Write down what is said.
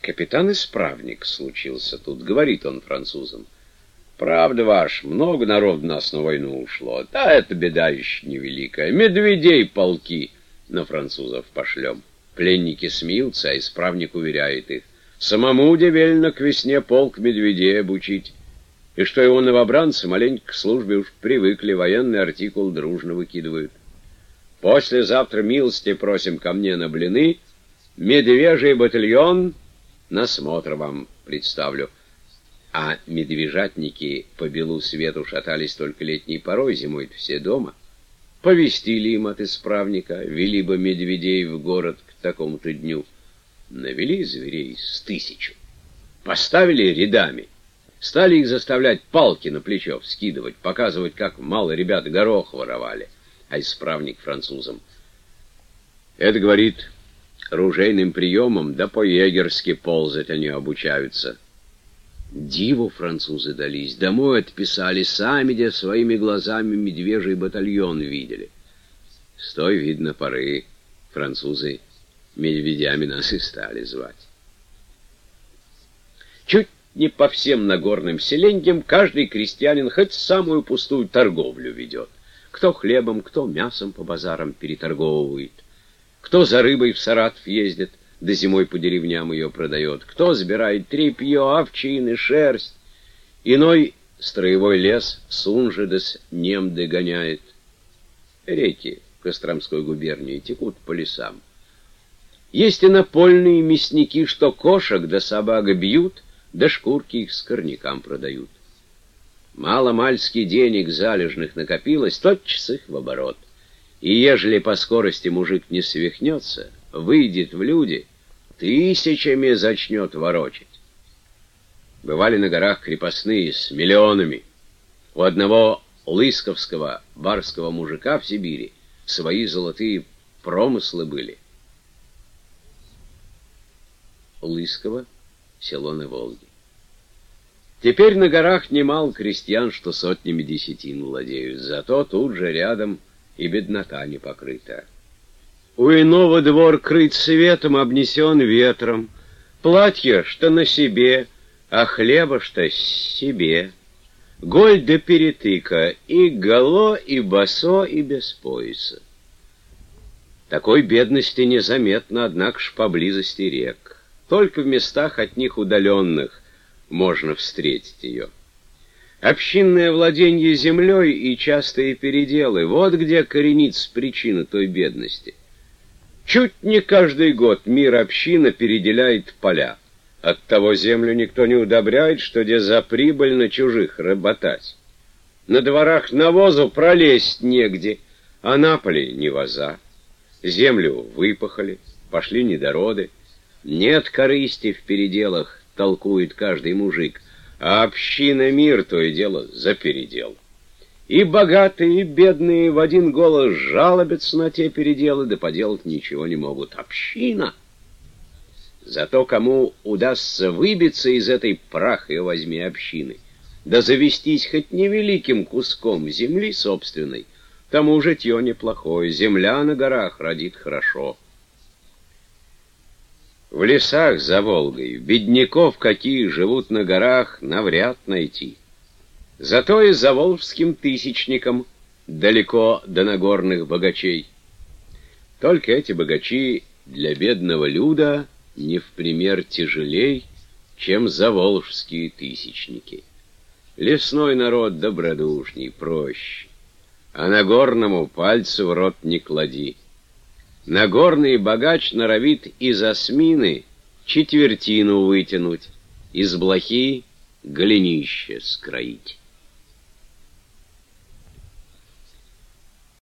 Капитан-исправник случился тут, говорит он французам. Правда ваш, много народ нас на войну ушло. Да это беда еще невеликая. Медведей полки на французов пошлем. Пленники смеются, а исправник уверяет их. Самому велено к весне полк медведей обучить. И что его новобранцы маленько к службе уж привыкли, военный артикул дружно выкидывают. Послезавтра милости просим ко мне на блины. Медвежий батальон на смотр вам представлю. А медвежатники по белу свету шатались только летней порой, зимой все дома. Повестили им от исправника, вели бы медведей в город к такому-то дню. Навели зверей с тысячу. Поставили рядами. Стали их заставлять палки на плечо вскидывать, показывать, как мало ребят горох воровали. А исправник французам. Это, говорит, ружейным приемом, да по-егерски ползать они обучаются. Диву французы дались, домой отписали, сами где своими глазами медвежий батальон видели. С той, видно, поры французы медведями нас и стали звать. Чуть не по всем нагорным селеньям каждый крестьянин хоть самую пустую торговлю ведет. Кто хлебом, кто мясом по базарам переторговывает, кто за рыбой в Саратов ездит, да зимой по деревням ее продает, кто забирает тряпье, овчины, шерсть, иной строевой лес сунжи да немды гоняет. Реки Костромской губернии текут по лесам. Есть и напольные мясники, что кошек да собак бьют, да шкурки их с корнякам продают. Мало-мальски денег залежных накопилось, тотчас их в оборот. И ежели по скорости мужик не свихнется, выйдет в люди, тысячами зачнет ворочать. Бывали на горах крепостные с миллионами. У одного лысковского барского мужика в Сибири свои золотые промыслы были. Лысково, село на Волге. Теперь на горах немало крестьян, что сотнями десятин владеют, зато тут же рядом и беднота не покрыта. У иного двор крыт светом, обнесен ветром, платье, что на себе, а хлеба, что себе. Голь до перетыка, и голо, и босо, и без пояса. Такой бедности незаметно, однако ж, поблизости рек. Только в местах от них удаленных можно встретить ее. Общинное владение землей и частые переделы — вот где коренится причина той бедности. Чуть не каждый год мир община переделяет поля. Оттого землю никто не удобряет, что где за прибыль на чужих работать. На дворах навозу пролезть негде, а на поле не воза. Землю выпахали, пошли недороды. Нет корысти в переделах, толкует каждый мужик — а община мир то и дело за передел. И богатые, и бедные в один голос жалобятся на те переделы, да поделать ничего не могут. Община! Зато кому удастся выбиться из этой прах и возьми общины, да завестись хоть невеликим куском земли собственной, тому житье неплохое, земля на горах родит хорошо. В лесах за Волгой бедняков, какие живут на горах, навряд найти. Зато и за волжским тысячником далеко до нагорных богачей. Только эти богачи для бедного люда не в пример тяжелей, чем заволжские тысячники. Лесной народ добродушней, проще, а на горному пальцы в рот не клади. Нагорный богач норовит из осмины четвертину вытянуть, из блохи голенище скроить.